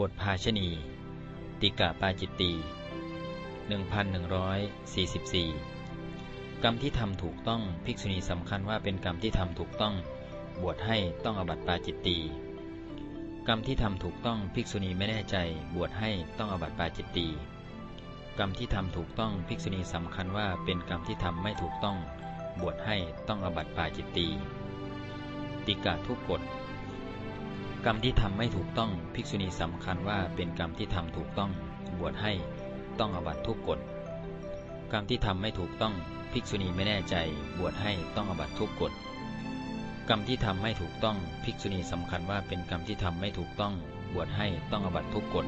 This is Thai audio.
บทภาชณี ติกะปาจิตตี 1144 กรรมที่ทำถูกต้องภิกษุณีสำคัญว่าเป็นกรรมที่ทำถูกต้อง บวชให้ต้องอบัติปาจิตตีกรรมที่ทำถูกต้องภิกษุณีไม่แน่ใจ บวชให้ต้องอบัติปาจิตตีกรรมที่ทำถูกต้องภิกษุณีสำคัญว่าเป็นกรรมที่ทำไม่ถูกต้อง บวชให้ต้องอบัติปาจิตตีติกะทุกกฎ กรรมที่ทำไม่ถูกต้องภิกษุณีสำคัญว่าเป็นกรรมที่ทำถูกต้องบวชให้ต้องอบัตทุกกฎกรรมที่ทำไม่ถูกต้องภิกษุณีไม่แน่ใจบวชให้ต้องอบัตทุกกฎกรรมที่ทำไม่ถูกต้องภิกษุณีสำคัญว่าเป็นกรรมที่ทำไม่ถูกต้องบวชให้ต้องอบัตทุกกฎ